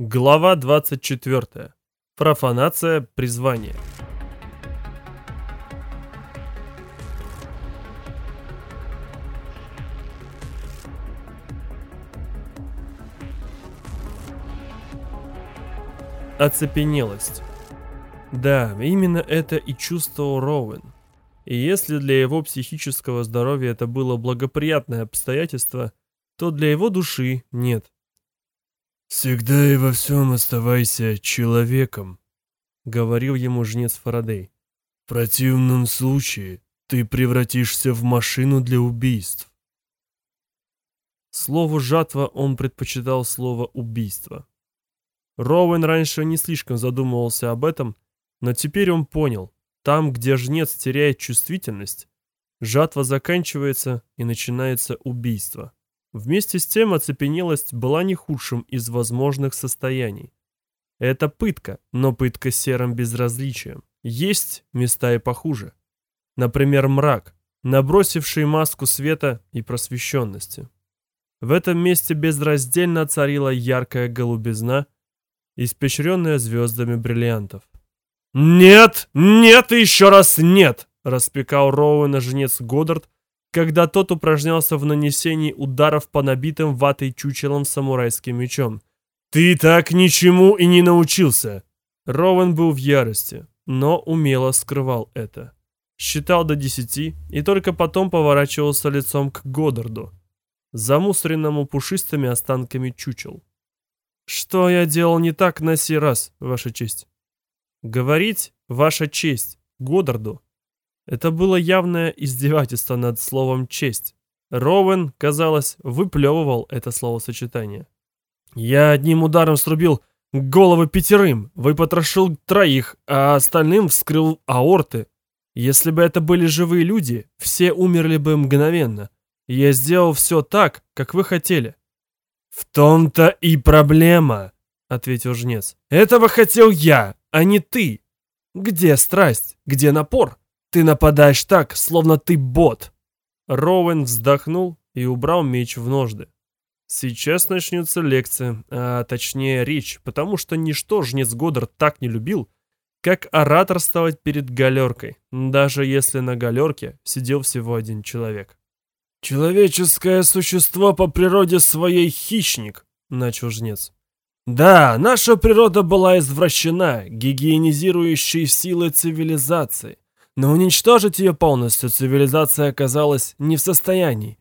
Глава 24. Профанация призвания. Оцепенелость. Да, именно это и чувствовал Роуэн. И если для его психического здоровья это было благоприятное обстоятельство, то для его души нет. «Всегда и во всем оставайся человеком», — говорил ему жнец Фарадей. «В противном случае ты превратишься в машину для убийств». Слову «жатва» он предпочитал слово «убийство». Роуэн раньше не слишком задумывался об этом, но теперь он понял, там, где жнец теряет чувствительность, жатва заканчивается и начинается убийство. Вместе с тем оцепенелость была не худшим из возможных состояний. Это пытка, но пытка серым безразличием. Есть места и похуже. Например, мрак, набросивший маску света и просвещенности. В этом месте безраздельно царила яркая голубизна, испещренная звездами бриллиантов. «Нет! Нет и еще раз нет!» — распекал Роуэна жнец Годдард, когда тот упражнялся в нанесении ударов по набитым ватой чучелам самурайским мечом. «Ты так ничему и не научился!» Роуэн был в ярости, но умело скрывал это. Считал до десяти и только потом поворачивался лицом к Годдарду, замусоренному пушистыми останками чучел. «Что я делал не так на сей раз, Ваша честь?» «Говорить, Ваша честь, Годдарду, это было явное издевательство над словом «честь». Роуэн, казалось, выплевывал это словосочетание. «Я одним ударом срубил головы пятерым, выпотрошил троих, а остальным вскрыл аорты. Если бы это были живые люди, все умерли бы мгновенно. Я сделал все так, как вы хотели». «В том-то и проблема», — ответил жнец. «Этого хотел я, а не ты. Где страсть? Где напор?» Ты нападаешь так, словно ты бот. Роуэн вздохнул и убрал меч в ножды. Сейчас начнется лекция, а точнее речь, потому что ничто жнец Годдард так не любил, как ораторствовать перед галеркой, даже если на галерке сидел всего один человек. «Человеческое существо по природе своей хищник», — начал жнец. «Да, наша природа была извращена гигиенизирующей силой цивилизации. Но уничтожить ее полностью цивилизация оказалась не в состоянии.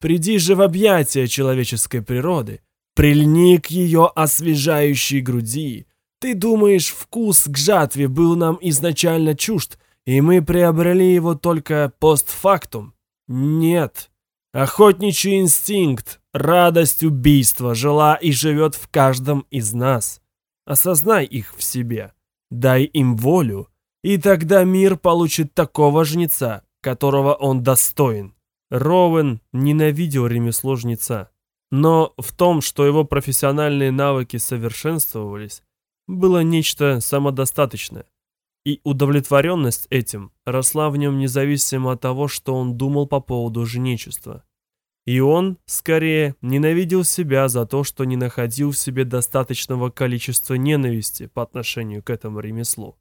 Приди же в объятия человеческой природы, прильни к ее освежающей груди. Ты думаешь, вкус к жатве был нам изначально чужд, и мы приобрели его только постфактум? Нет. Охотничий инстинкт, радость убийства жила и живет в каждом из нас. Осознай их в себе, дай им волю, и тогда мир получит такого жнеца, которого он достоин. Роуэн ненавидел ремесло жнеца. Но в том, что его профессиональные навыки совершенствовались, было нечто самодостаточное. И удовлетворенность этим росла в нем независимо от того, что он думал по поводу жнечества. И он, скорее, ненавидел себя за то, что не находил в себе достаточного количества ненависти по отношению к этому ремеслу.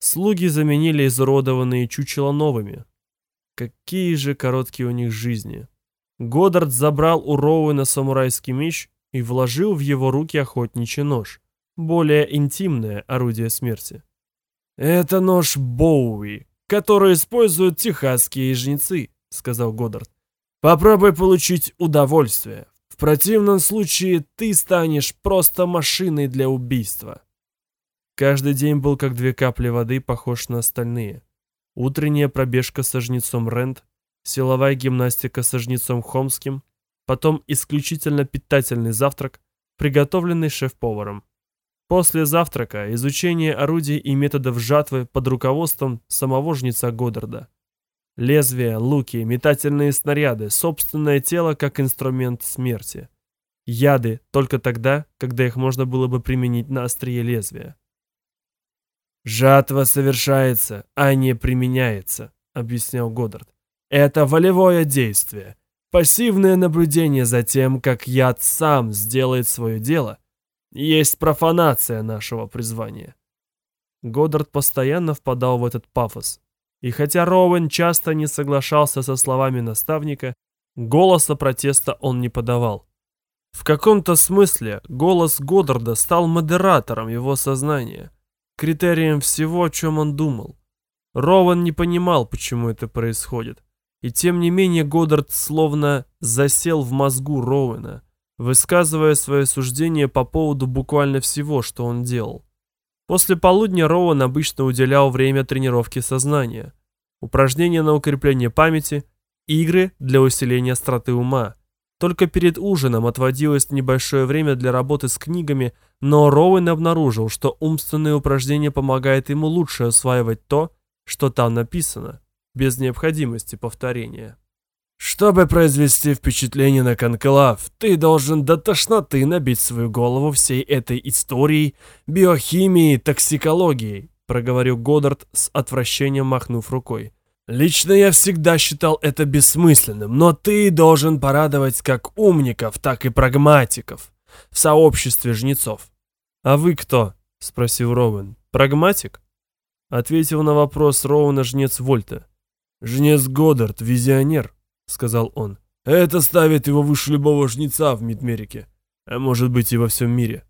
Слуги заменили изуродованные чучела новыми. Какие же короткие у них жизни. Годдард забрал у Роуэна самурайский меч и вложил в его руки охотничий нож. Более интимное орудие смерти. «Это нож Боуи, который используют техасские жнецы», — сказал Годдард. «Попробуй получить удовольствие. В противном случае ты станешь просто машиной для убийства». Каждый день был как две капли воды похож на остальные. Утренняя пробежка со жнецом Рент, силовая гимнастика со жнецом Хомским, потом исключительно питательный завтрак, приготовленный шеф-поваром. После завтрака изучение орудий и методов жатвы под руководством самого жнеца Годдарда. Лезвия, луки, метательные снаряды, собственное тело как инструмент смерти. Яды только тогда, когда их можно было бы применить на острие лезвия. «Жатва совершается, а не применяется», — объяснял Годдард. «Это волевое действие, пассивное наблюдение за тем, как яд сам сделает свое дело, есть профанация нашего призвания. Годдард постоянно впадал в этот пафос. И хотя Роуэн часто не соглашался со словами наставника, голоса протеста он не подавал. В каком-то смысле голос Годдарда стал модератором его сознания, критерием всего, о чем он думал. Роуэн не понимал, почему это происходит. И тем не менее Годдард словно засел в мозгу Роуэна, высказывая свое суждение по поводу буквально всего, что он делал. После полудня Роуэн обычно уделял время тренировке сознания, упражнения на укрепление памяти, игры для усиления остроты ума. Только перед ужином отводилось небольшое время для работы с книгами, но Роуэн обнаружил, что умственные упражнения помогают ему лучше осваивать то, что там написано без необходимости повторения. Чтобы произвести впечатление на конклав, ты должен до тошноты набить свою голову всей этой историей, биохимией, токсикологией, проговорил Годдард с отвращением махнув рукой. Лично я всегда считал это бессмысленным, но ты должен порадовать как умников, так и прагматиков в сообществе жнецов. А вы кто? спросил Роуэн. Прагматик? Ответил на вопрос Роуна жнец Вольта. «Жнец Годдард, визионер», — сказал он. «Это ставит его выше любого жнеца в Мидмерике, а может быть и во всем мире».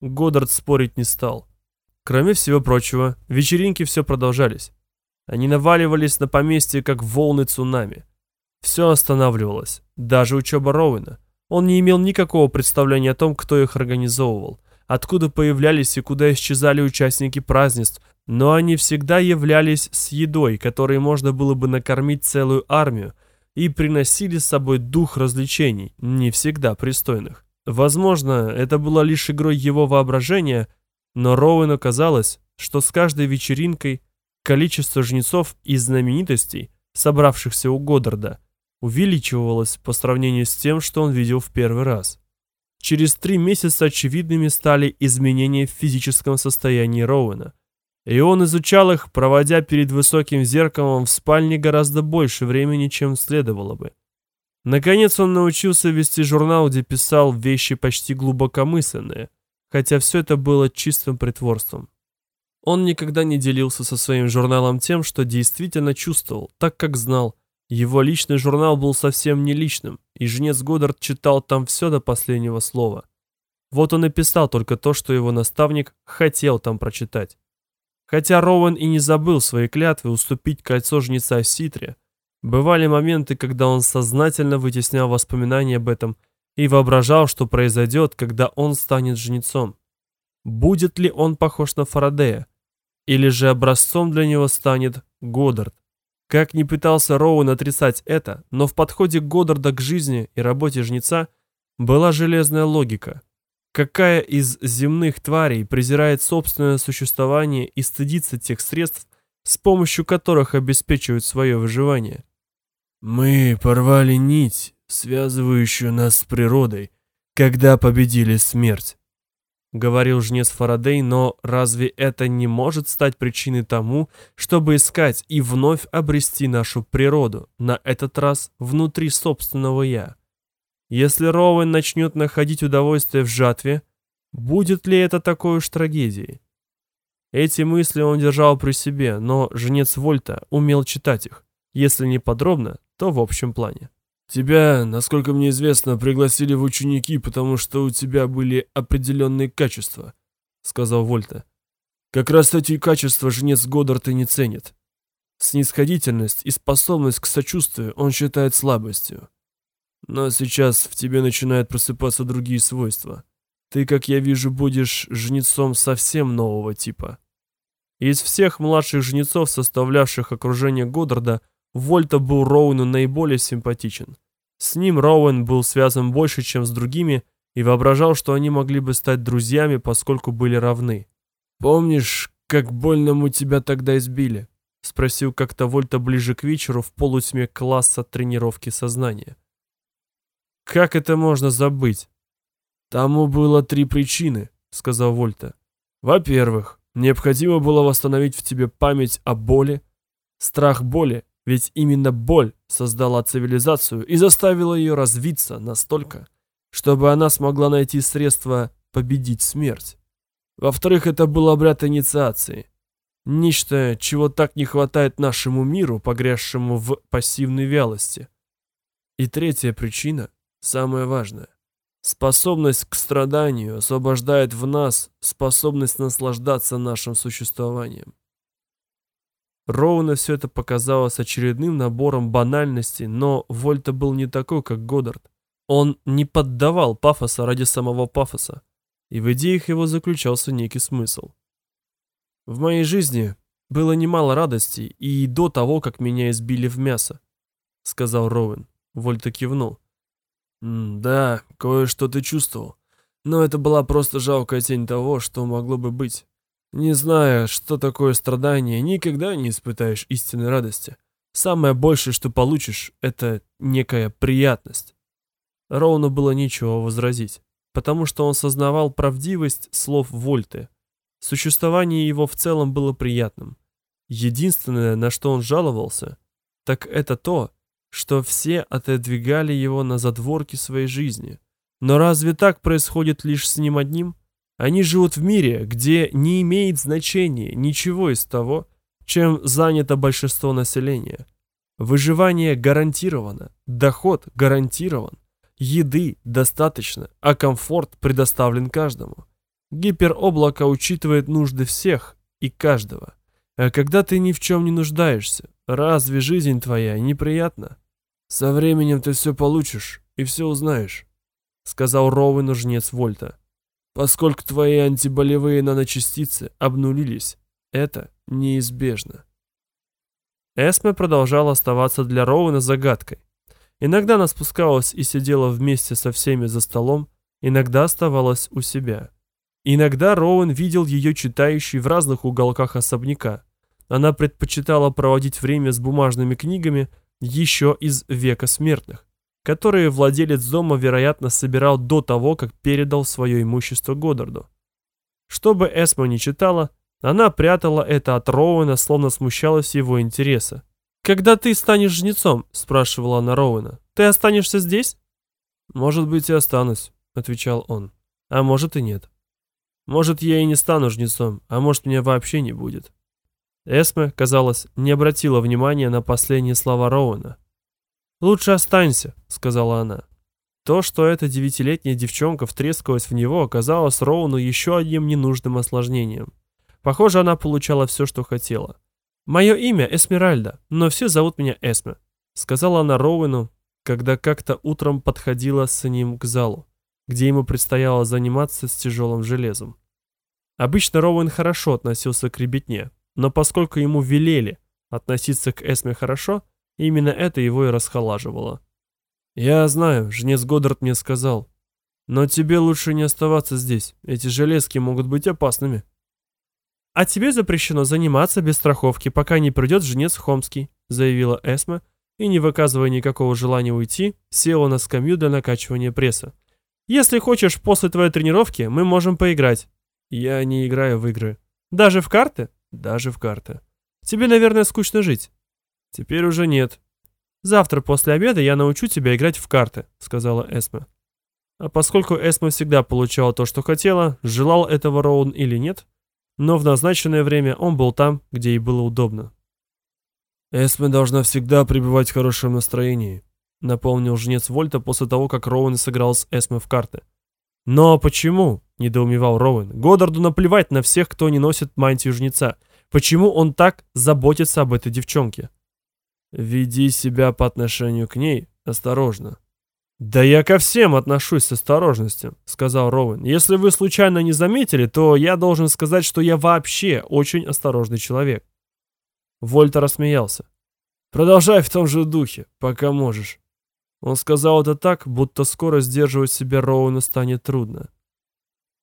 Годдард спорить не стал. Кроме всего прочего, вечеринки все продолжались. Они наваливались на поместье, как волны цунами. Все останавливалось, даже учеба Роуэна. Он не имел никакого представления о том, кто их организовывал, откуда появлялись и куда исчезали участники празднеств, но они всегда являлись с едой, которой можно было бы накормить целую армию, и приносили с собой дух развлечений, не всегда пристойных. Возможно, это было лишь игрой его воображения, но Роуэну казалось, что с каждой вечеринкой количество жнецов и знаменитостей, собравшихся у Годдарда, увеличивалось по сравнению с тем, что он видел в первый раз. Через три месяца очевидными стали изменения в физическом состоянии Роуэна – и он изучал их, проводя перед высоким зеркалом в спальне гораздо больше времени, чем следовало бы. Наконец он научился вести журнал, где писал вещи почти глубокомысленные, хотя все это было чистым притворством. Он никогда не делился со своим журналом тем, что действительно чувствовал, так как знал, его личный журнал был совсем не личным, и жнец Годдард читал там все до последнего слова. Вот он и писал только то, что его наставник хотел там прочитать. Хотя Роуэн и не забыл свои клятвы уступить кольцо жнеца Ситре, бывали моменты, когда он сознательно вытеснял воспоминания об этом и воображал, что произойдет, когда он станет жнецом. Будет ли он похож на Фарадея? Или же образцом для него станет Годдард? Как ни пытался Роуэн отрицать это, но в подходе Годдарда к жизни и работе жнеца была железная логика. Какая из земных тварей презирает собственное существование и стыдится тех средств, с помощью которых обеспечивают свое выживание? Мы порвали нить, связывающую нас с природой, когда победили смерть. Говорил жнец Фарадей, но разве это не может стать причиной тому, чтобы искать и вновь обрести нашу природу, на этот раз внутри собственного «я»? Если Роуэн начнет находить удовольствие в жатве, будет ли это такой уж трагедией? Эти мысли он держал при себе, но жнец Вольта умел читать их, если не подробно, то в общем плане. «Тебя, насколько мне известно, пригласили в ученики, потому что у тебя были определенные качества», — сказал Вольта. «Как раз эти качества жнец Годдард и не ценит. Снисходительность и способность к сочувствию он считает слабостью. Но сейчас в тебе начинают просыпаться другие свойства. Ты, как я вижу, будешь жнецом совсем нового типа. Из всех младших жнецов, составлявших окружение Годдарда, Вольта был Роуэну наиболее симпатичен. С ним Роуэн был связан больше, чем с другими, и воображал, что они могли бы стать друзьями, поскольку были равны. «Помнишь, как больно мы тебя тогда избили?» — спросил как-то Вольта ближе к вечеру в полутьме класса тренировки сознания. Как это можно забыть? Тому было три причины, сказал Вольта. Во-первых, необходимо было восстановить в тебе память о боли, страх боли, ведь именно боль создала цивилизацию и заставила ее развиться настолько, чтобы она смогла найти средства победить смерть. Во-вторых, это был обряд инициации. Нечто, чего так не хватает нашему миру, погрязшему в пассивной вялости. И третья причина, самая важная. Способность к страданию освобождает в нас способность наслаждаться нашим существованием. Роуна все это показалось очередным набором банальностей, но Вольта был не такой, как Годдард. Он не поддавал пафоса ради самого пафоса, и в идеях его заключался некий смысл. В моей жизни было немало радостей и до того, как меня избили в мясо, сказал Роуэн. Вольта кивнул. «Да, кое-что ты чувствовал. Но это была просто жалкая тень того, что могло бы быть. Не зная, что такое страдание, никогда не испытаешь истинной радости. Самое большее, что получишь, это некая приятность». Роуну было нечего возразить, потому что он сознавал правдивость слов Вольты. Существование его в целом было приятным. Единственное, на что он жаловался, так это то, что все отодвигали его на задворки своей жизни. Но разве так происходит лишь с ним одним? Они живут в мире, где не имеет значения ничего из того, чем занято большинство населения. Выживание гарантировано, доход гарантирован, еды достаточно, а комфорт предоставлен каждому. Гипероблако учитывает нужды всех и каждого. А когда ты ни в чем не нуждаешься, разве жизнь твоя неприятна? «Со временем ты все получишь и все узнаешь», — сказал Роуэн жнец Вольта. «Поскольку твои антиболевые наночастицы обнулились, это неизбежно». Эсме продолжала оставаться для Роуэна загадкой. Иногда она спускалась и сидела вместе со всеми за столом, иногда оставалась у себя. Иногда Роуэн видел ее читающей в разных уголках особняка. Она предпочитала проводить время с бумажными книгами, еще из века смертных, которые владелец дома, вероятно, собирал до того, как передал свое имущество Годдарду. Что бы Эсма не читала, она прятала это от Роуэна, словно смущалась его интереса. «Когда ты станешь жнецом?» – спрашивала она Роуэна. «Ты останешься здесь?» «Может быть, и останусь», – отвечал он. «А может и нет. Может, я и не стану жнецом, а может, меня вообще не будет. Эсме, казалось, не обратила внимания на последние слова Роуэна. «Лучше останься», — сказала она. То, что эта девятилетняя девчонка втрескалась в него, оказалось Роуну еще одним ненужным осложнением. Похоже, она получала все, что хотела. «Мое имя Эсмеральда, но все зовут меня Эсме», — сказала она Роуэну, когда как-то утром подходила с ним к залу, где ему предстояло заниматься с тяжелым железом. Обычно Роуэн хорошо относился к ребятне, но поскольку ему велели относиться к Эсме хорошо, именно это его и расхолаживало. «Я знаю, жнец Годдард мне сказал. Но тебе лучше не оставаться здесь. Эти железки могут быть опасными». «А тебе запрещено заниматься без страховки, пока не придет жнец Хомский», заявила Эсме, и, не выказывая никакого желания уйти, села на скамью для накачивания пресса. «Если хочешь, после твоей тренировки мы можем поиграть». «Я не играю в игры». «Даже в карты?» Даже в карты. Тебе, наверное, скучно жить. Теперь уже нет. Завтра после обеда я научу тебя играть в карты, сказала Эсма. А поскольку Эсма всегда получала то, что хотела, желал этого Роун или нет, но в назначенное время он был там, где ей было удобно. Эсме должна всегда пребывать в хорошем настроении, напомнил жнец Вольта после того, как Роуэн сыграл с Эсме в карты. «Но почему?» – недоумевал Роуэн. «Годдарду наплевать на всех, кто не носит мантию жнеца. Почему он так заботится об этой девчонке?» «Веди себя по отношению к ней осторожно». «Да я ко всем отношусь с осторожностью», — сказал Роуэн. «Если вы случайно не заметили, то я должен сказать, что я вообще очень осторожный человек». Вольта рассмеялся. «Продолжай в том же духе, пока можешь». Он сказал это так, будто скоро сдерживать себя Роуэну станет трудно.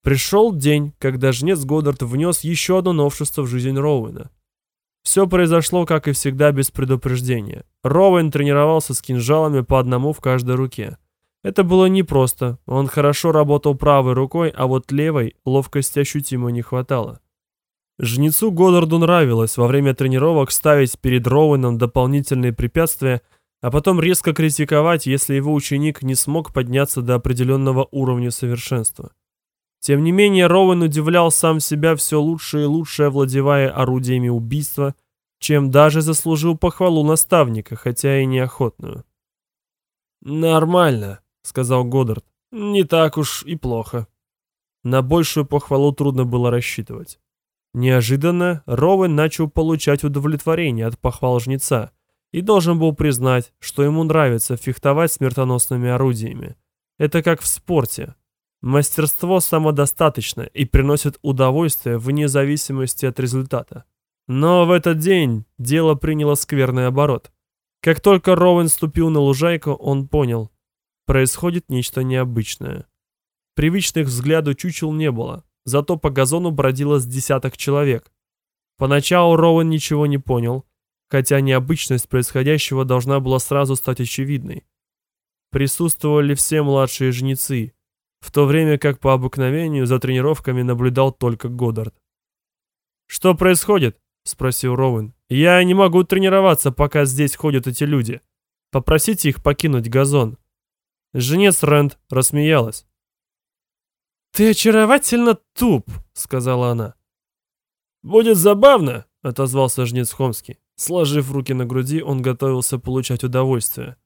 Пришел день, когда жнец Годдард внес еще одно новшество в жизнь Роуэна. Все произошло, как и всегда, без предупреждения. Роуэн тренировался с кинжалами по одному в каждой руке. Это было непросто, он хорошо работал правой рукой, а вот левой ловкости ощутимо не хватало. Жнецу Годдарду нравилось во время тренировок ставить перед Роуэном дополнительные препятствия – а потом резко критиковать, если его ученик не смог подняться до определенного уровня совершенства. Тем не менее, Роуэн удивлял сам себя все лучше и лучше, овладевая орудиями убийства, чем даже заслужил похвалу наставника, хотя и неохотную. «Нормально», — сказал Годдард. «Не так уж и плохо». На большую похвалу трудно было рассчитывать. Неожиданно Роуэн начал получать удовлетворение от похвал жнеца и должен был признать, что ему нравится фехтовать смертоносными орудиями. Это как в спорте. Мастерство самодостаточно и приносит удовольствие вне зависимости от результата. Но в этот день дело приняло скверный оборот. Как только Роуэн ступил на лужайку, он понял, происходит нечто необычное. Привычных взгляду чучел не было, зато по газону бродило с десяток человек. Поначалу Роуэн ничего не понял, хотя необычность происходящего должна была сразу стать очевидной. Присутствовали все младшие жнецы, в то время как по обыкновению за тренировками наблюдал только Годдард. «Что происходит?» — спросил Роуэн. «Я не могу тренироваться, пока здесь ходят эти люди. Попросите их покинуть газон». Женец Рэнд рассмеялась. «Ты очаровательно туп», — сказала она. «Будет забавно», — отозвался жнец Хомский. Сложив руки на груди, он готовился получать удовольствие.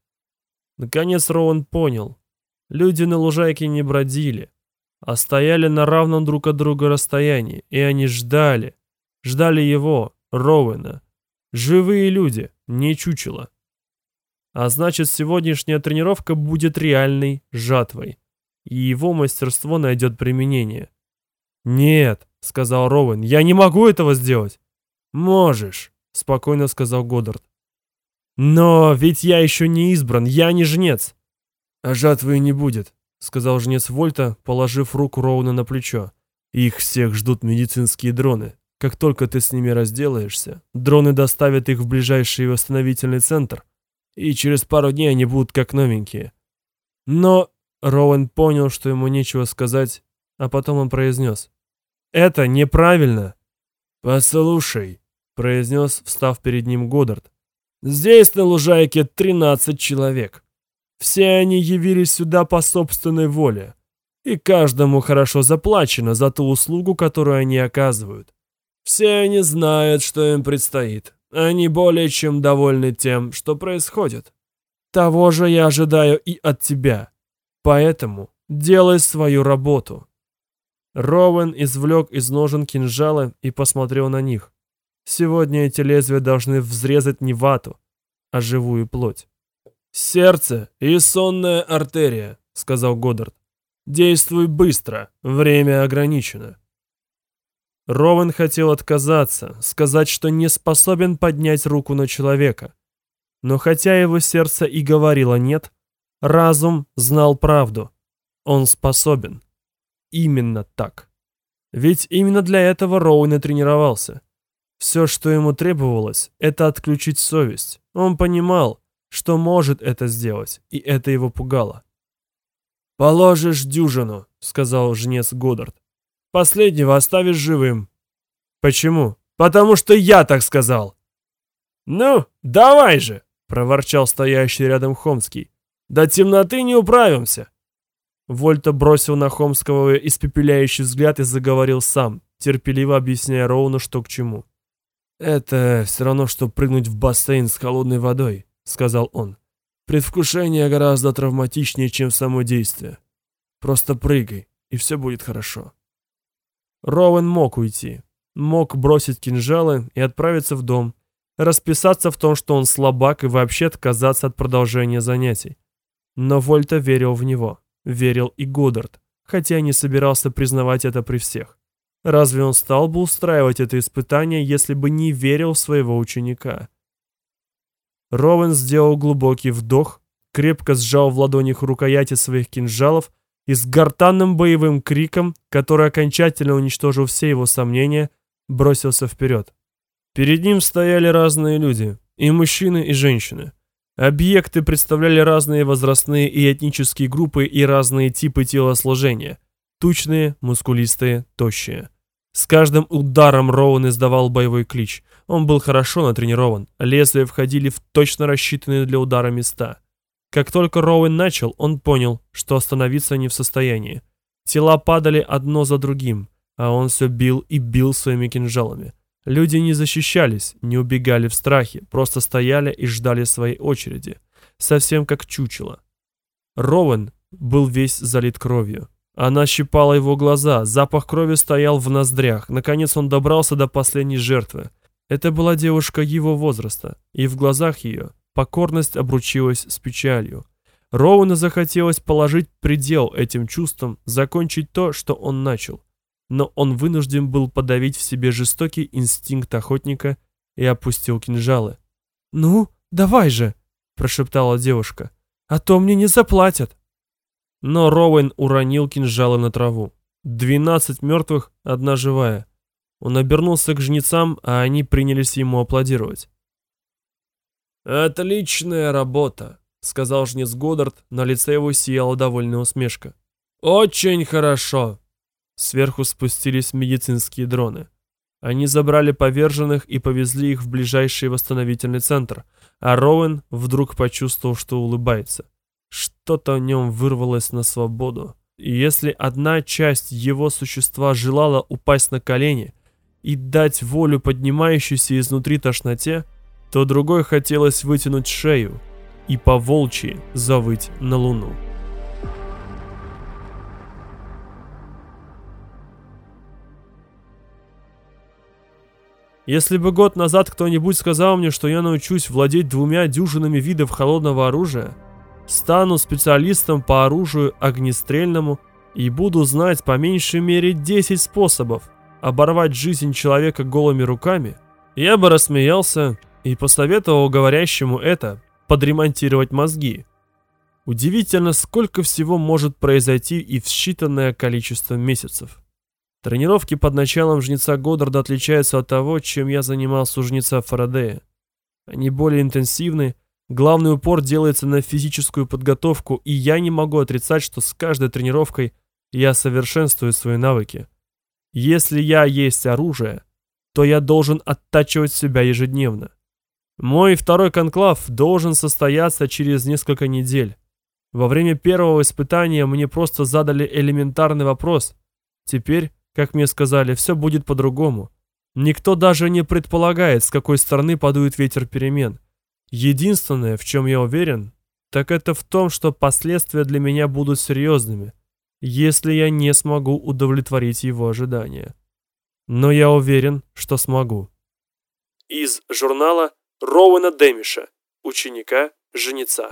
Наконец Роуэн понял. Люди на лужайке не бродили, а стояли на равном друг от друга расстоянии, и они ждали. Ждали его, Роуэна. Живые люди, не чучело. А значит, сегодняшняя тренировка будет реальной жатвой, и его мастерство найдет применение. «Нет», — сказал Роуэн, — «я не могу этого сделать». «Можешь», — спокойно сказал Годдард. «Но ведь я еще не избран, я не жнец». «А жатвы не будет», — сказал жнец Вольта, положив руку Роуна на плечо. «Их всех ждут медицинские дроны. Как только ты с ними разделаешься, дроны доставят их в ближайший восстановительный центр, и через пару дней они будут как новенькие». Но Роуэн понял, что ему нечего сказать, а потом он произнес. «Это неправильно!» «Послушай», — произнес, встав перед ним Годдард. «Здесь на лужайке 13 человек. Все они явились сюда по собственной воле, и каждому хорошо заплачено за ту услугу, которую они оказывают. Все они знают, что им предстоит. Они более чем довольны тем, что происходит. Того же я ожидаю и от тебя. Поэтому делай свою работу». Роуэн извлек из ножен кинжалы и посмотрел на них. Сегодня эти лезвия должны взрезать не вату, а живую плоть. «Сердце и сонная артерия», — сказал Годдард. «Действуй быстро, время ограничено». Роуэн хотел отказаться, сказать, что не способен поднять руку на человека. Но хотя его сердце и говорило «нет», разум знал правду. Он способен. Именно так. Ведь именно для этого Роуэн и тренировался. Все, что ему требовалось, это отключить совесть. Он понимал, что может это сделать, и это его пугало. «Положишь дюжину», — сказал жнец Годдард. «Последнего оставишь живым». «Почему?» «Потому что я так сказал». «Ну, давай же», — проворчал стоящий рядом Хомский. «До темноты не управимся». Вольта бросил на Хомского испепеляющий взгляд и заговорил сам, терпеливо объясняя Роуну, что к чему. «Это все равно, что прыгнуть в бассейн с холодной водой. — сказал он. «Предвкушение гораздо травматичнее, чем само действие. Просто прыгай, и все будет хорошо». Роуэн мог уйти. Мог бросить кинжалы и отправиться в дом. Расписаться в том, что он слабак и вообще отказаться от продолжения занятий. Но Вольта верил в него. Верил и Годдард, хотя не собирался признавать это при всех. Разве он стал бы устраивать это испытание, если бы не верил в своего ученика? Роуэн сделал глубокий вдох, крепко сжал в ладонях рукояти своих кинжалов и с гортанным боевым криком, который окончательно уничтожил все его сомнения, бросился вперед. Перед ним стояли разные люди, и мужчины, и женщины. Объекты представляли разные возрастные и этнические группы и разные типы телосложения. Тучные, мускулистые, тощие. С каждым ударом Роуэн издавал боевой клич. Он был хорошо натренирован, лезвия входили в точно рассчитанные для удара места. Как только Роуэн начал, он понял, что остановиться не в состоянии. Тела падали одно за другим, а он все бил и бил своими кинжалами. Люди не защищались, не убегали в страхе, просто стояли и ждали своей очереди, совсем как чучело. Роуэн был весь залит кровью. Она щипала его глаза, запах крови стоял в ноздрях. Наконец он добрался до последней жертвы. Это была девушка его возраста, и в глазах ее покорность обручилась с печалью. Роуэну захотелось положить предел этим чувствам, закончить то, что он начал. Но он вынужден был подавить в себе жестокий инстинкт охотника и опустил кинжалы. «Ну, давай же!» – прошептала девушка. «А то мне не заплатят!» Но Роуэн уронил кинжалы на траву. Двенадцать мертвых, одна живая. Он обернулся к жнецам, а они принялись ему аплодировать. «Отличная работа», — сказал жнец Годдард, на лице его сияла довольная усмешка. «Очень хорошо». Сверху спустились медицинские дроны. Они забрали поверженных и повезли их в ближайший восстановительный центр, а Роуэн вдруг почувствовал, что улыбается. Что-то в нем вырвалось на свободу. И если одна часть его существа желала упасть на колени и дать волю поднимающейся изнутри тошноте, то другой хотелось вытянуть шею и по волчьи завыть на луну. Если бы год назад кто-нибудь сказал мне, что я научусь владеть двумя дюжинами видов холодного оружия, стану специалистом по оружию огнестрельному и буду знать по меньшей мере 10 способов оборвать жизнь человека голыми руками, я бы рассмеялся и посоветовал говорящему это подремонтировать мозги. Удивительно, сколько всего может произойти и в считанное количество месяцев. Тренировки под началом жнеца Годдарда отличаются от того, чем я занимался у жнеца Фарадея. Они более интенсивны, Главный упор делается на физическую подготовку, и я не могу отрицать, что с каждой тренировкой я совершенствую свои навыки. Если я есть оружие, то я должен оттачивать себя ежедневно. Мой второй конклав должен состояться через несколько недель. Во время первого испытания мне просто задали элементарный вопрос. Теперь, как мне сказали, все будет по-другому. Никто даже не предполагает, с какой стороны подует ветер перемен. Единственное, в чем я уверен, так это в том, что последствия для меня будут серьезными, если я не смогу удовлетворить его ожидания. Но я уверен, что смогу. Из журнала Роуэна Демиша, ученика-женица.